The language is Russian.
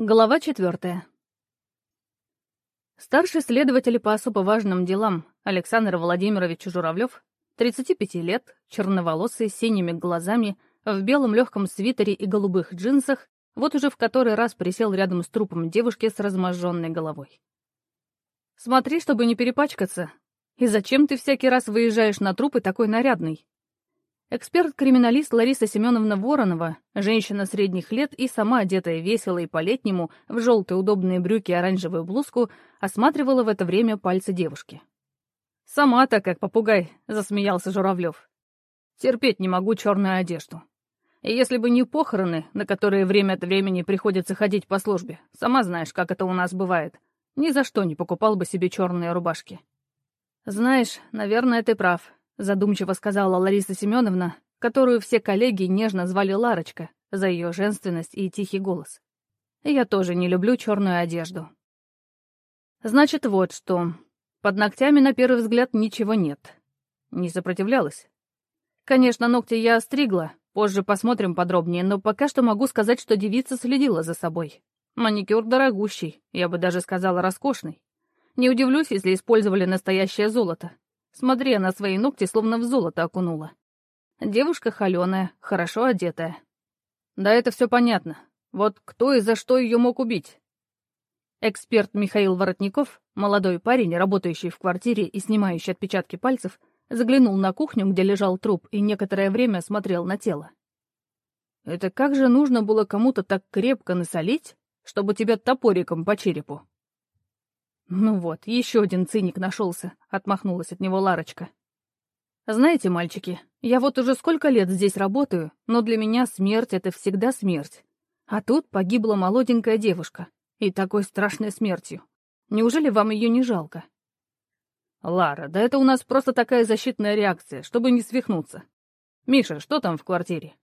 Глава четвертая. Старший следователь по особо важным делам Александр Владимирович Журавлев, 35 лет, черноволосый, с синими глазами, в белом легком свитере и голубых джинсах, вот уже в который раз присел рядом с трупом девушки с разможженной головой. «Смотри, чтобы не перепачкаться. И зачем ты всякий раз выезжаешь на трупы такой нарядный?» Эксперт-криминалист Лариса Семеновна Воронова, женщина средних лет и сама одетая весело и по-летнему, в желтые удобные брюки и оранжевую блузку, осматривала в это время пальцы девушки. «Сама-то как попугай», — засмеялся Журавлев. «Терпеть не могу черную одежду. И если бы не похороны, на которые время от времени приходится ходить по службе, сама знаешь, как это у нас бывает, ни за что не покупал бы себе черные рубашки». «Знаешь, наверное, ты прав», задумчиво сказала Лариса Семеновна, которую все коллеги нежно звали Ларочка за ее женственность и тихий голос. Я тоже не люблю черную одежду. Значит, вот что. Под ногтями на первый взгляд ничего нет. Не сопротивлялась. Конечно, ногти я остригла, позже посмотрим подробнее, но пока что могу сказать, что девица следила за собой. Маникюр дорогущий, я бы даже сказала роскошный. Не удивлюсь, если использовали настоящее золото. Смотри, она свои ногти словно в золото окунула. Девушка холеная, хорошо одетая. Да это все понятно. Вот кто и за что ее мог убить? Эксперт Михаил Воротников, молодой парень, работающий в квартире и снимающий отпечатки пальцев, заглянул на кухню, где лежал труп, и некоторое время смотрел на тело. Это как же нужно было кому-то так крепко насолить, чтобы тебя топориком по черепу? «Ну вот, еще один циник нашелся», — отмахнулась от него Ларочка. «Знаете, мальчики, я вот уже сколько лет здесь работаю, но для меня смерть — это всегда смерть. А тут погибла молоденькая девушка. И такой страшной смертью. Неужели вам ее не жалко?» «Лара, да это у нас просто такая защитная реакция, чтобы не свихнуться. Миша, что там в квартире?